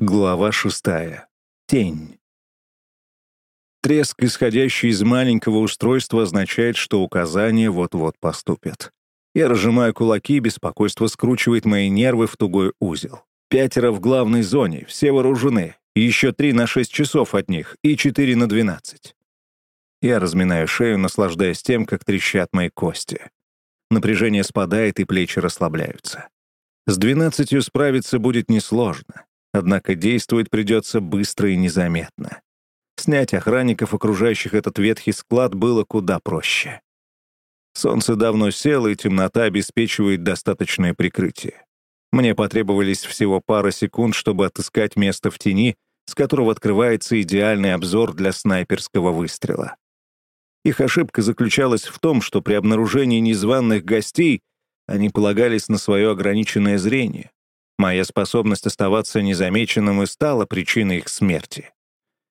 Глава шестая. Тень. Треск, исходящий из маленького устройства, означает, что указания вот-вот поступят. Я разжимаю кулаки, беспокойство скручивает мои нервы в тугой узел. Пятеро в главной зоне, все вооружены, еще три на шесть часов от них и четыре на двенадцать. Я разминаю шею, наслаждаясь тем, как трещат мои кости. Напряжение спадает, и плечи расслабляются. С двенадцатью справиться будет несложно. Однако действовать придется быстро и незаметно. Снять охранников, окружающих этот ветхий склад, было куда проще. Солнце давно село, и темнота обеспечивает достаточное прикрытие. Мне потребовались всего пара секунд, чтобы отыскать место в тени, с которого открывается идеальный обзор для снайперского выстрела. Их ошибка заключалась в том, что при обнаружении незваных гостей они полагались на свое ограниченное зрение, Моя способность оставаться незамеченным и стала причиной их смерти.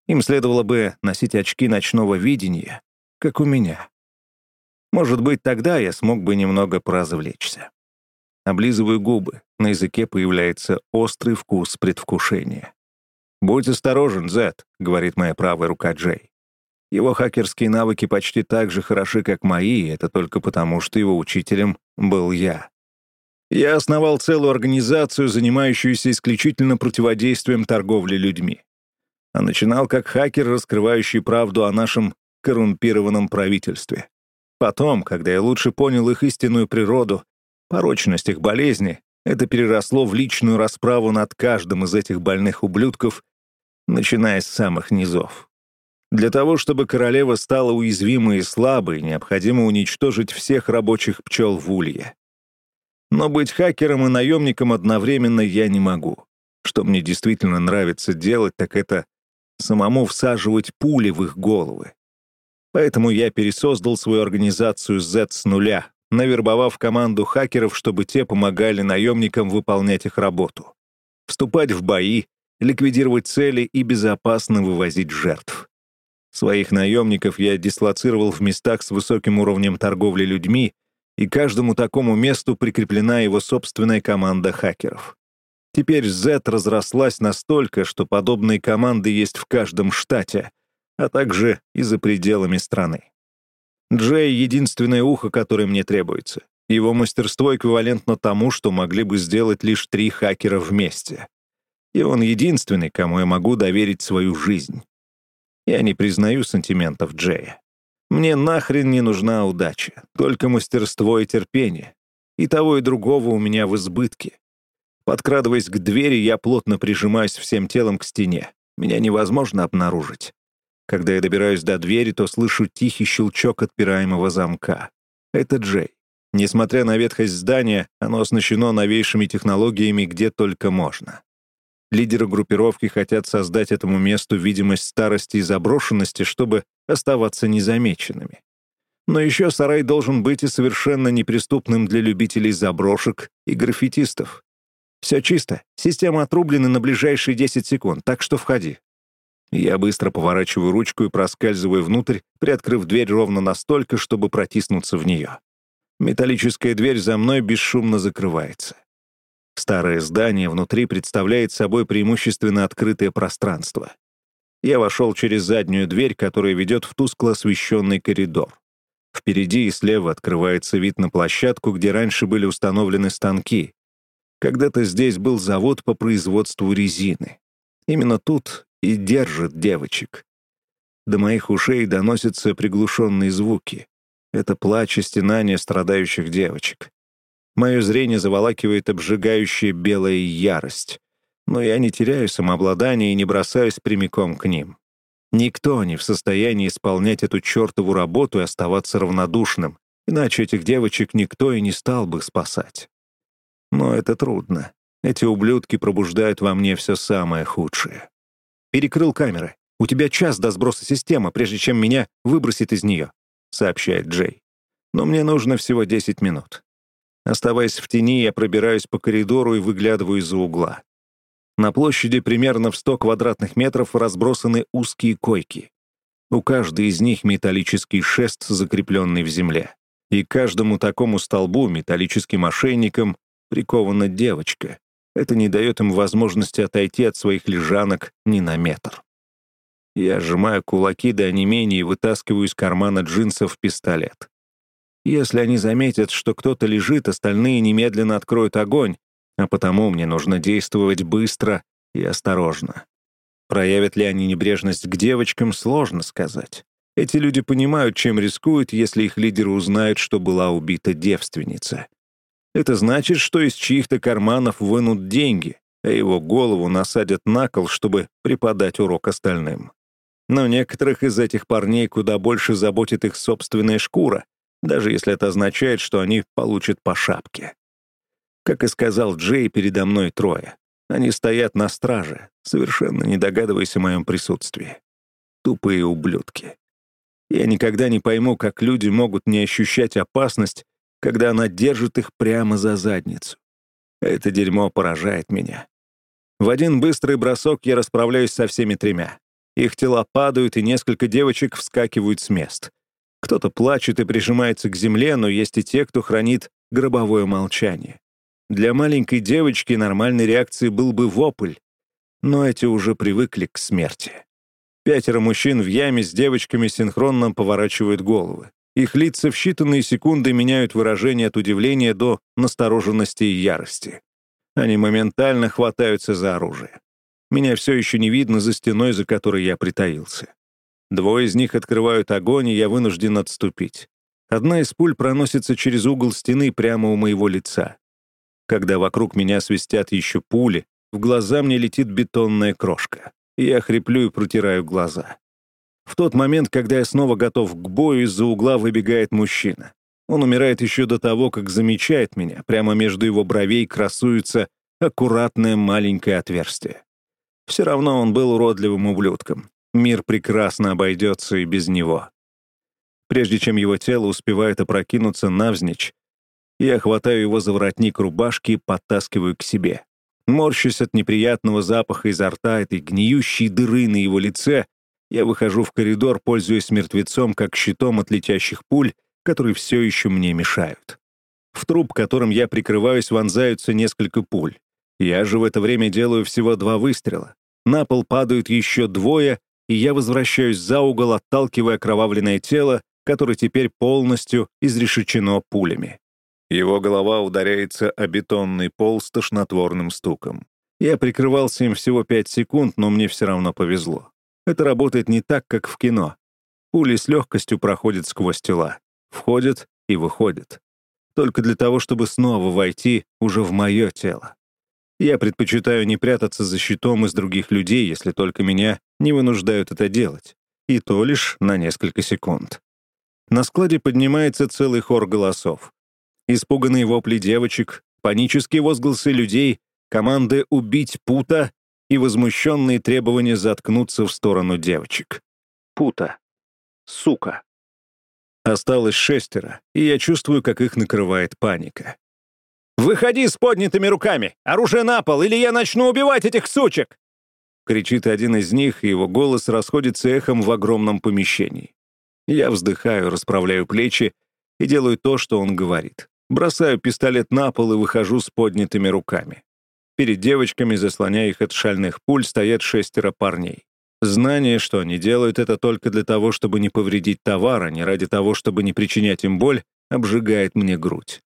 Им следовало бы носить очки ночного видения, как у меня. Может быть, тогда я смог бы немного поразвлечься. Облизываю губы, на языке появляется острый вкус предвкушения. «Будь осторожен, Зет», — говорит моя правая рука Джей. Его хакерские навыки почти так же хороши, как мои, это только потому, что его учителем был я. Я основал целую организацию, занимающуюся исключительно противодействием торговле людьми. А начинал как хакер, раскрывающий правду о нашем коррумпированном правительстве. Потом, когда я лучше понял их истинную природу, порочность их болезни, это переросло в личную расправу над каждым из этих больных ублюдков, начиная с самых низов. Для того, чтобы королева стала уязвимой и слабой, необходимо уничтожить всех рабочих пчел в улье. Но быть хакером и наемником одновременно я не могу. Что мне действительно нравится делать, так это самому всаживать пули в их головы. Поэтому я пересоздал свою организацию Z с нуля, навербовав команду хакеров, чтобы те помогали наемникам выполнять их работу. Вступать в бои, ликвидировать цели и безопасно вывозить жертв. Своих наемников я дислоцировал в местах с высоким уровнем торговли людьми и каждому такому месту прикреплена его собственная команда хакеров. Теперь Z разрослась настолько, что подобные команды есть в каждом штате, а также и за пределами страны. Джей — единственное ухо, которое мне требуется. Его мастерство эквивалентно тому, что могли бы сделать лишь три хакера вместе. И он единственный, кому я могу доверить свою жизнь. Я не признаю сантиментов Джея. Мне нахрен не нужна удача, только мастерство и терпение. И того, и другого у меня в избытке. Подкрадываясь к двери, я плотно прижимаюсь всем телом к стене. Меня невозможно обнаружить. Когда я добираюсь до двери, то слышу тихий щелчок отпираемого замка. Это Джей. Несмотря на ветхость здания, оно оснащено новейшими технологиями где только можно. Лидеры группировки хотят создать этому месту видимость старости и заброшенности, чтобы оставаться незамеченными. Но еще сарай должен быть и совершенно неприступным для любителей заброшек и граффитистов. Все чисто, система отрублена на ближайшие 10 секунд, так что входи. Я быстро поворачиваю ручку и проскальзываю внутрь, приоткрыв дверь ровно настолько, чтобы протиснуться в нее. Металлическая дверь за мной бесшумно закрывается. Старое здание внутри представляет собой преимущественно открытое пространство. Я вошел через заднюю дверь, которая ведет в тускло освещенный коридор. Впереди и слева открывается вид на площадку, где раньше были установлены станки. Когда-то здесь был завод по производству резины. Именно тут и держат девочек. До моих ушей доносятся приглушенные звуки. Это плач и стенание страдающих девочек. Мое зрение заволакивает обжигающая белая ярость. Но я не теряю самообладания и не бросаюсь прямиком к ним. Никто не в состоянии исполнять эту чертову работу и оставаться равнодушным, иначе этих девочек никто и не стал бы спасать. Но это трудно. Эти ублюдки пробуждают во мне все самое худшее. «Перекрыл камеры. У тебя час до сброса системы, прежде чем меня выбросит из нее», — сообщает Джей. «Но мне нужно всего 10 минут. Оставаясь в тени, я пробираюсь по коридору и выглядываю из-за угла. На площади примерно в 100 квадратных метров разбросаны узкие койки. У каждой из них металлический шест, закрепленный в земле. И каждому такому столбу металлическим ошейником прикована девочка, Это не дает им возможности отойти от своих лежанок ни на метр. Я сжимаю кулаки до онемения и вытаскиваю из кармана джинсов пистолет. Если они заметят, что кто-то лежит, остальные немедленно откроют огонь, а потому мне нужно действовать быстро и осторожно. Проявят ли они небрежность к девочкам, сложно сказать. Эти люди понимают, чем рискуют, если их лидеры узнают, что была убита девственница. Это значит, что из чьих-то карманов вынут деньги, а его голову насадят на кол, чтобы преподать урок остальным. Но некоторых из этих парней куда больше заботит их собственная шкура, даже если это означает, что они получат по шапке. Как и сказал Джей, передо мной трое. Они стоят на страже, совершенно не догадываясь о моем присутствии. Тупые ублюдки. Я никогда не пойму, как люди могут не ощущать опасность, когда она держит их прямо за задницу. Это дерьмо поражает меня. В один быстрый бросок я расправляюсь со всеми тремя. Их тела падают, и несколько девочек вскакивают с мест. Кто-то плачет и прижимается к земле, но есть и те, кто хранит гробовое молчание. Для маленькой девочки нормальной реакцией был бы вопль, но эти уже привыкли к смерти. Пятеро мужчин в яме с девочками синхронно поворачивают головы. Их лица в считанные секунды меняют выражение от удивления до настороженности и ярости. Они моментально хватаются за оружие. Меня все еще не видно за стеной, за которой я притаился. Двое из них открывают огонь, и я вынужден отступить. Одна из пуль проносится через угол стены прямо у моего лица. Когда вокруг меня свистят еще пули, в глаза мне летит бетонная крошка. Я хриплю и протираю глаза. В тот момент, когда я снова готов к бою, из-за угла выбегает мужчина. Он умирает еще до того, как замечает меня. Прямо между его бровей красуется аккуратное маленькое отверстие. Все равно он был уродливым ублюдком. Мир прекрасно обойдется и без него. Прежде чем его тело успевает опрокинуться навзничь, я хватаю его за воротник рубашки и подтаскиваю к себе. Морщусь от неприятного запаха изо рта этой гниющей дыры на его лице, я выхожу в коридор, пользуясь мертвецом как щитом от летящих пуль, которые все еще мне мешают. В труп, которым я прикрываюсь, вонзаются несколько пуль. Я же в это время делаю всего два выстрела. На пол падают еще двое, и я возвращаюсь за угол, отталкивая окровавленное тело, которое теперь полностью изрешечено пулями. Его голова ударяется о бетонный пол с тошнотворным стуком. Я прикрывался им всего пять секунд, но мне все равно повезло. Это работает не так, как в кино. Пули с легкостью проходят сквозь тела, входят и выходят. Только для того, чтобы снова войти уже в мое тело. Я предпочитаю не прятаться за щитом из других людей, если только меня не вынуждают это делать. И то лишь на несколько секунд. На складе поднимается целый хор голосов испуганные вопли девочек, панические возгласы людей, команды «убить Пута» и возмущенные требования заткнуться в сторону девочек. Пута. Сука. Осталось шестеро, и я чувствую, как их накрывает паника. «Выходи с поднятыми руками! Оружие на пол, или я начну убивать этих сучек!» Кричит один из них, и его голос расходится эхом в огромном помещении. Я вздыхаю, расправляю плечи и делаю то, что он говорит. Бросаю пистолет на пол и выхожу с поднятыми руками. Перед девочками, заслоняя их от шальных пуль, стоят шестеро парней. Знание, что они делают это только для того, чтобы не повредить товар, а не ради того, чтобы не причинять им боль, обжигает мне грудь.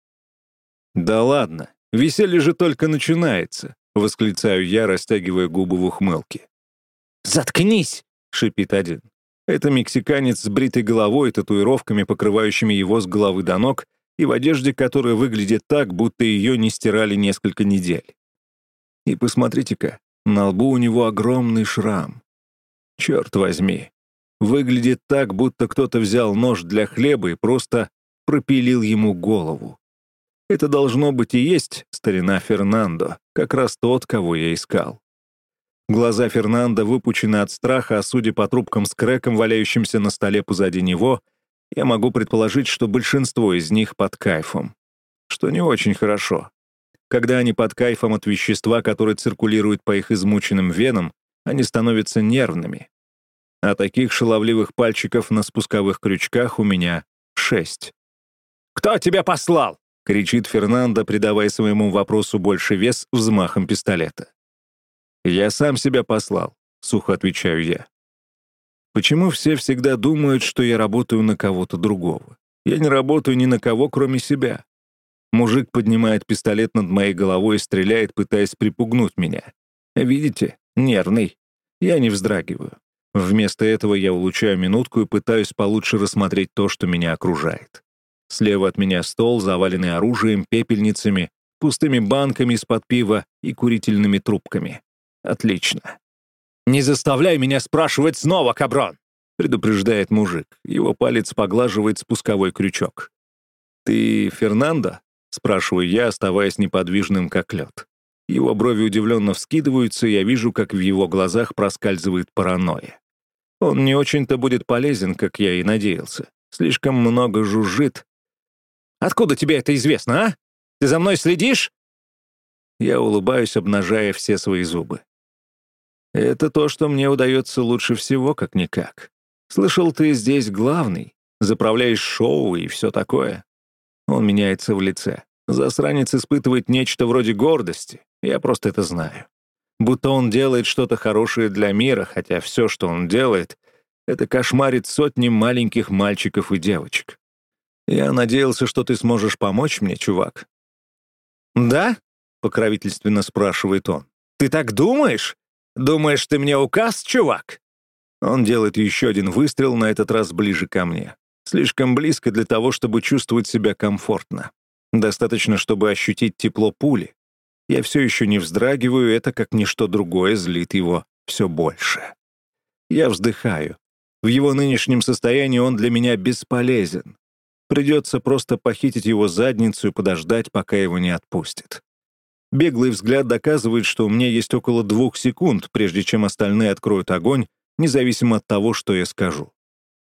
«Да ладно, веселье же только начинается», — восклицаю я, растягивая губы в ухмылке. «Заткнись!» — шипит один. Это мексиканец с бритой головой и татуировками, покрывающими его с головы до ног, и в одежде, которая выглядит так, будто ее не стирали несколько недель. И посмотрите-ка, на лбу у него огромный шрам. Черт возьми. Выглядит так, будто кто-то взял нож для хлеба и просто пропилил ему голову. Это должно быть и есть старина Фернандо, как раз тот, кого я искал. Глаза Фернандо выпучены от страха, а судя по трубкам с крэком, валяющимся на столе позади него, я могу предположить, что большинство из них под кайфом. Что не очень хорошо. Когда они под кайфом от вещества, которое циркулирует по их измученным венам, они становятся нервными. А таких шаловливых пальчиков на спусковых крючках у меня шесть. «Кто тебя послал?» — кричит Фернандо, придавая своему вопросу больше вес взмахом пистолета. «Я сам себя послал», — сухо отвечаю я. Почему все всегда думают, что я работаю на кого-то другого? Я не работаю ни на кого, кроме себя. Мужик поднимает пистолет над моей головой и стреляет, пытаясь припугнуть меня. Видите? Нервный. Я не вздрагиваю. Вместо этого я улучшаю минутку и пытаюсь получше рассмотреть то, что меня окружает. Слева от меня стол, заваленный оружием, пепельницами, пустыми банками из-под пива и курительными трубками. Отлично. «Не заставляй меня спрашивать снова, каброн!» предупреждает мужик. Его палец поглаживает спусковой крючок. «Ты Фернандо?» — спрашиваю я, оставаясь неподвижным, как лед. Его брови удивленно вскидываются, и я вижу, как в его глазах проскальзывает паранойя. Он не очень-то будет полезен, как я и надеялся. Слишком много жужжит. «Откуда тебе это известно, а? Ты за мной следишь?» Я улыбаюсь, обнажая все свои зубы. «Это то, что мне удается лучше всего, как-никак. Слышал, ты здесь главный, заправляешь шоу и все такое». Он меняется в лице. Засранец испытывает нечто вроде гордости. Я просто это знаю будто он делает что-то хорошее для мира, хотя все, что он делает, это кошмарит сотни маленьких мальчиков и девочек. Я надеялся, что ты сможешь помочь мне, чувак. «Да?» — покровительственно спрашивает он. «Ты так думаешь? Думаешь, ты мне указ, чувак?» Он делает еще один выстрел, на этот раз ближе ко мне. Слишком близко для того, чтобы чувствовать себя комфортно. Достаточно, чтобы ощутить тепло пули, я все еще не вздрагиваю, это как ничто другое злит его все больше. Я вздыхаю. В его нынешнем состоянии он для меня бесполезен. Придется просто похитить его задницу и подождать, пока его не отпустит. Беглый взгляд доказывает, что у меня есть около двух секунд, прежде чем остальные откроют огонь, независимо от того, что я скажу.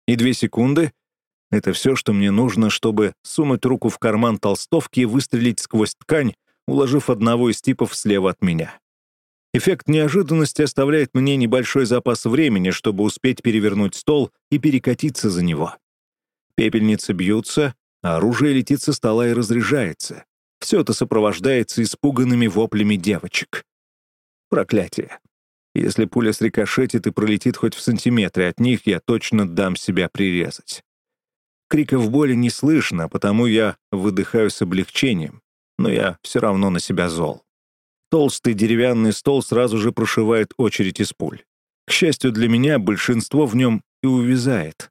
И две секунды — это все, что мне нужно, чтобы сунуть руку в карман толстовки и выстрелить сквозь ткань, уложив одного из типов слева от меня. Эффект неожиданности оставляет мне небольшой запас времени, чтобы успеть перевернуть стол и перекатиться за него. Пепельницы бьются, а оружие летит со стола и разряжается. Все это сопровождается испуганными воплями девочек. Проклятие. Если пуля срикошетит и пролетит хоть в сантиметре от них, я точно дам себя прирезать. Криков боли не слышно, потому я выдыхаю с облегчением но я все равно на себя зол. Толстый деревянный стол сразу же прошивает очередь из пуль. К счастью для меня, большинство в нем и увязает.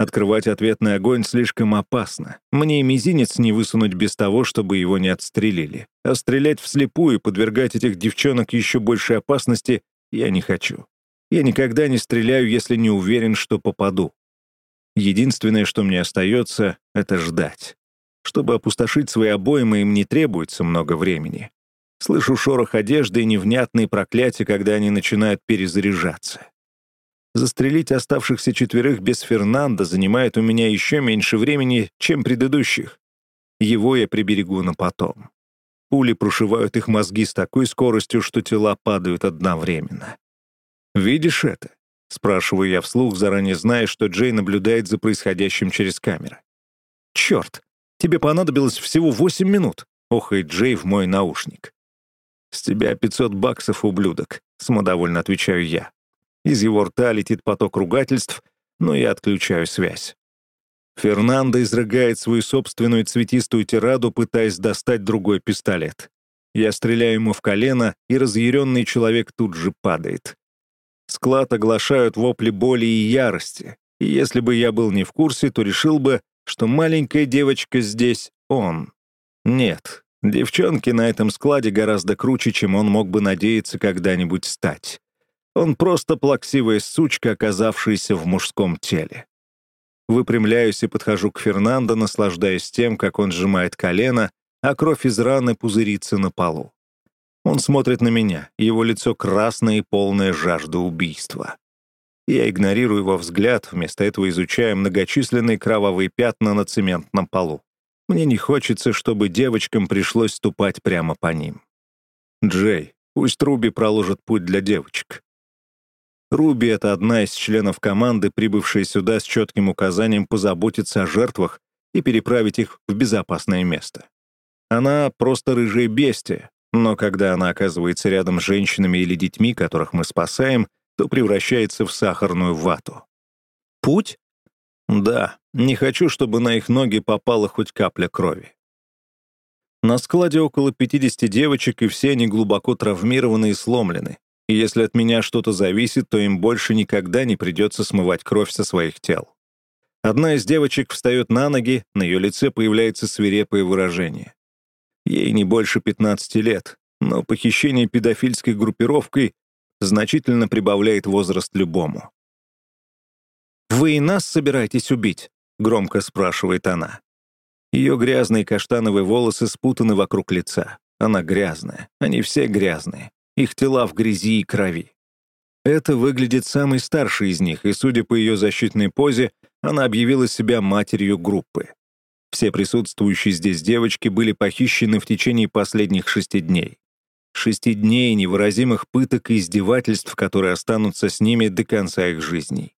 Открывать ответный огонь слишком опасно. Мне и мизинец не высунуть без того, чтобы его не отстрелили. А стрелять вслепую и подвергать этих девчонок еще большей опасности я не хочу. Я никогда не стреляю, если не уверен, что попаду. Единственное, что мне остается, — это ждать. Чтобы опустошить свои обоймы, им не требуется много времени. Слышу шорох одежды и невнятные проклятия, когда они начинают перезаряжаться. Застрелить оставшихся четверых без Фернанда занимает у меня еще меньше времени, чем предыдущих. Его я приберегу на потом. Пули прошивают их мозги с такой скоростью, что тела падают одновременно. «Видишь это?» — спрашиваю я вслух, заранее зная, что Джей наблюдает за происходящим через камеру. «Черт! Тебе понадобилось всего восемь минут», — охает Джей в мой наушник. «С тебя пятьсот баксов, ублюдок», — самодовольно отвечаю я. Из его рта летит поток ругательств, но я отключаю связь. Фернандо изрыгает свою собственную цветистую тираду, пытаясь достать другой пистолет. Я стреляю ему в колено, и разъяренный человек тут же падает. Склад оглашают вопли боли и ярости, и если бы я был не в курсе, то решил бы, что маленькая девочка здесь он. Нет, девчонки на этом складе гораздо круче, чем он мог бы надеяться когда-нибудь стать. Он просто плаксивая сучка, оказавшаяся в мужском теле. Выпрямляюсь и подхожу к Фернандо, наслаждаясь тем, как он сжимает колено, а кровь из раны пузырится на полу. Он смотрит на меня, его лицо красное и полное жажды убийства. Я игнорирую его взгляд, вместо этого изучая многочисленные кровавые пятна на цементном полу. Мне не хочется, чтобы девочкам пришлось ступать прямо по ним. Джей, пусть Руби проложит путь для девочек. Руби — это одна из членов команды, прибывшая сюда с четким указанием позаботиться о жертвах и переправить их в безопасное место. Она просто рыжая бестия, но когда она оказывается рядом с женщинами или детьми, которых мы спасаем, то превращается в сахарную вату. Путь? Да, не хочу, чтобы на их ноги попала хоть капля крови. На складе около 50 девочек, и все они глубоко травмированы и сломлены. И если от меня что-то зависит, то им больше никогда не придется смывать кровь со своих тел. Одна из девочек встает на ноги, на ее лице появляется свирепое выражение. Ей не больше 15 лет, но похищение педофильской группировкой значительно прибавляет возраст любому. «Вы и нас собираетесь убить?» — громко спрашивает она. Ее грязные каштановые волосы спутаны вокруг лица. Она грязная. Они все грязные. Их тела в грязи и крови. Это выглядит самой старшей из них, и, судя по ее защитной позе, она объявила себя матерью группы. Все присутствующие здесь девочки были похищены в течение последних шести дней. Шести дней невыразимых пыток и издевательств, которые останутся с ними до конца их жизней.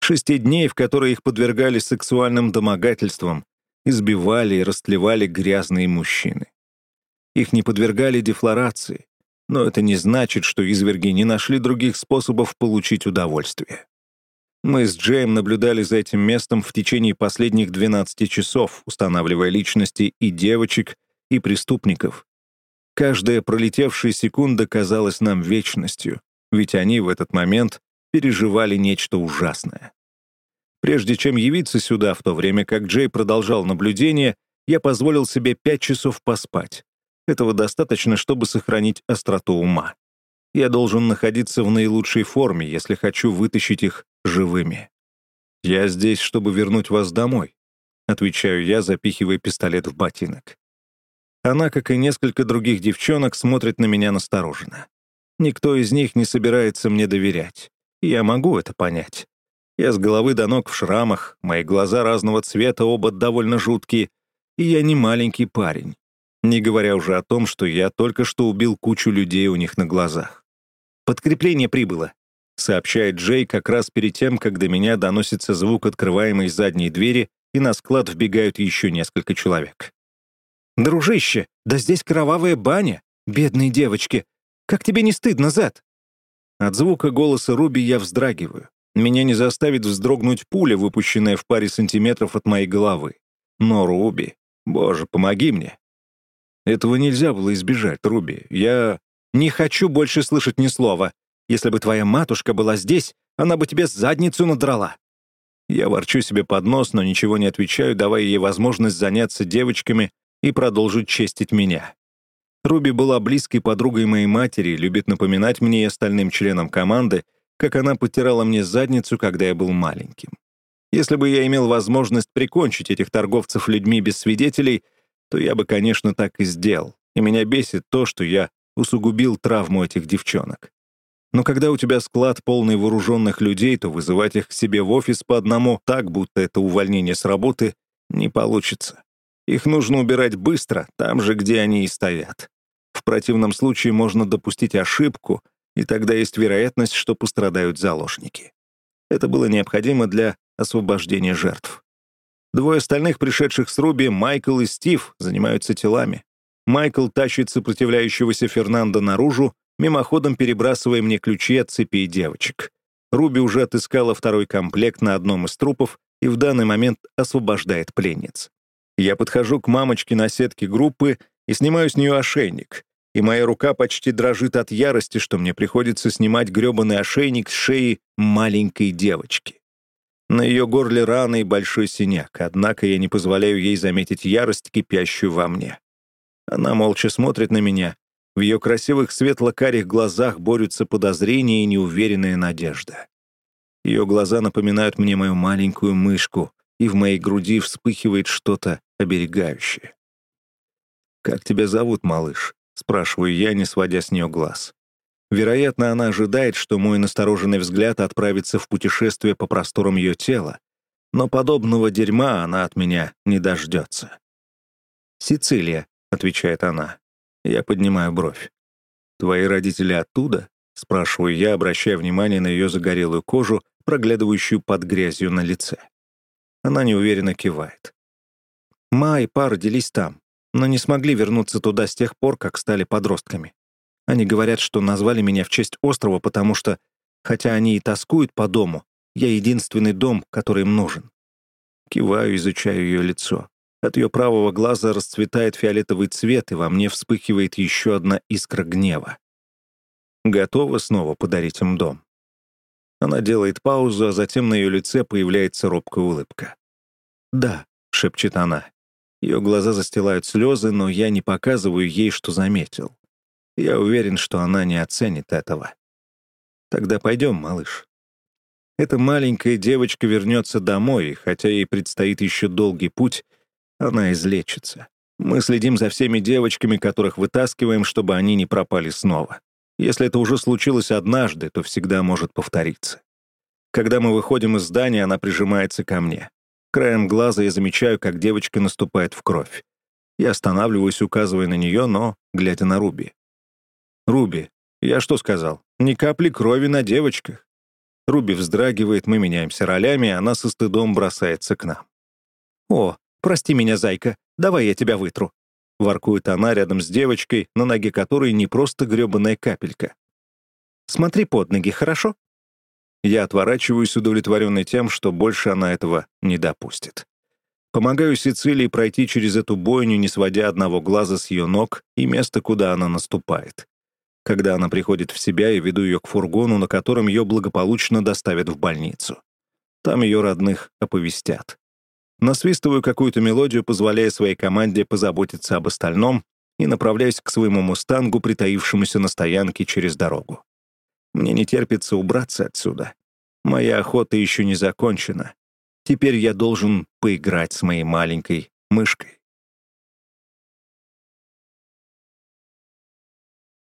Шести дней, в которые их подвергали сексуальным домогательствам, избивали и растлевали грязные мужчины. Их не подвергали дефлорации, но это не значит, что изверги не нашли других способов получить удовольствие. Мы с Джейм наблюдали за этим местом в течение последних 12 часов, устанавливая личности и девочек, и преступников. Каждая пролетевшая секунда казалась нам вечностью, ведь они в этот момент переживали нечто ужасное. Прежде чем явиться сюда, в то время как Джей продолжал наблюдение, я позволил себе пять часов поспать. Этого достаточно, чтобы сохранить остроту ума. Я должен находиться в наилучшей форме, если хочу вытащить их живыми. «Я здесь, чтобы вернуть вас домой», — отвечаю я, запихивая пистолет в ботинок. Она, как и несколько других девчонок, смотрит на меня настороженно. Никто из них не собирается мне доверять. Я могу это понять. Я с головы до ног в шрамах, мои глаза разного цвета, оба довольно жуткие, и я не маленький парень. Не говоря уже о том, что я только что убил кучу людей у них на глазах. «Подкрепление прибыло», — сообщает Джей как раз перед тем, как до меня доносится звук открываемой задней двери, и на склад вбегают еще несколько человек. «Дружище, да здесь кровавая баня! Бедные девочки! Как тебе не стыдно, Зет?» От звука голоса Руби я вздрагиваю. Меня не заставит вздрогнуть пуля, выпущенная в паре сантиметров от моей головы. Но, Руби, боже, помоги мне. Этого нельзя было избежать, Руби. Я не хочу больше слышать ни слова. Если бы твоя матушка была здесь, она бы тебе задницу надрала. Я ворчу себе под нос, но ничего не отвечаю, давая ей возможность заняться девочками и продолжить честить меня. Руби была близкой подругой моей матери, любит напоминать мне и остальным членам команды, как она потирала мне задницу, когда я был маленьким. Если бы я имел возможность прикончить этих торговцев людьми без свидетелей, то я бы, конечно, так и сделал. И меня бесит то, что я усугубил травму этих девчонок. Но когда у тебя склад полный вооруженных людей, то вызывать их к себе в офис по одному так, будто это увольнение с работы, не получится. Их нужно убирать быстро, там же, где они и стоят. В противном случае можно допустить ошибку, и тогда есть вероятность, что пострадают заложники. Это было необходимо для освобождения жертв. Двое остальных, пришедших с Руби, Майкл и Стив, занимаются телами. Майкл тащит сопротивляющегося Фернандо наружу, мимоходом перебрасывая мне ключи от цепи девочек. Руби уже отыскала второй комплект на одном из трупов и в данный момент освобождает пленниц. Я подхожу к мамочке на сетке группы и снимаю с нее ошейник и моя рука почти дрожит от ярости, что мне приходится снимать грёбаный ошейник с шеи маленькой девочки. На ее горле рана и большой синяк, однако я не позволяю ей заметить ярость, кипящую во мне. Она молча смотрит на меня. В ее красивых светло-карих глазах борются подозрения и неуверенная надежда. Ее глаза напоминают мне мою маленькую мышку, и в моей груди вспыхивает что-то оберегающее. «Как тебя зовут, малыш?» Спрашиваю я, не сводя с нее глаз. Вероятно, она ожидает, что мой настороженный взгляд отправится в путешествие по просторам ее тела, но подобного дерьма она от меня не дождется. «Сицилия», — отвечает она. Я поднимаю бровь. «Твои родители оттуда?» — спрашиваю я, обращая внимание на ее загорелую кожу, проглядывающую под грязью на лице. Она неуверенно кивает. «Ма и па родились там. но не смогли вернуться туда с тех пор, как стали подростками. Они говорят, что назвали меня в честь острова, потому что, хотя они и тоскуют по дому, я единственный дом, который им нужен. Киваю, изучаю ее лицо. От ее правого глаза расцветает фиолетовый цвет, и во мне вспыхивает еще одна искра гнева. Готова снова подарить им дом. Она делает паузу, а затем на ее лице появляется робкая улыбка. «Да», — шепчет она. Ее глаза застилают слезы, но я не показываю ей, что заметил. Я уверен, что она не оценит этого. Тогда пойдем, малыш. Эта маленькая девочка вернется домой, и хотя ей предстоит еще долгий путь, она излечится. Мы следим за всеми девочками, которых вытаскиваем, чтобы они не пропали снова. Если это уже случилось однажды, то всегда может повториться. Когда мы выходим из здания, она прижимается ко мне. Краем глаза я замечаю, как девочка наступает в кровь. Я останавливаюсь, указывая на нее, но глядя на Руби. «Руби, я что сказал? Ни капли крови на девочках». Руби вздрагивает, мы меняемся ролями, она со стыдом бросается к нам. «О, прости меня, зайка, давай я тебя вытру». Воркует она рядом с девочкой, на ноге которой не просто грёбаная капелька. «Смотри под ноги, хорошо?» Я отворачиваюсь, удовлетворенный тем, что больше она этого не допустит. Помогаю Сицилии пройти через эту бойню, не сводя одного глаза с ее ног и места, куда она наступает. Когда она приходит в себя, я веду ее к фургону, на котором ее благополучно доставят в больницу. Там ее родных оповестят. Насвистываю какую-то мелодию, позволяя своей команде позаботиться об остальном, и направляюсь к своему мустангу, притаившемуся на стоянке через дорогу. Мне не терпится убраться отсюда. Моя охота еще не закончена. Теперь я должен поиграть с моей маленькой мышкой.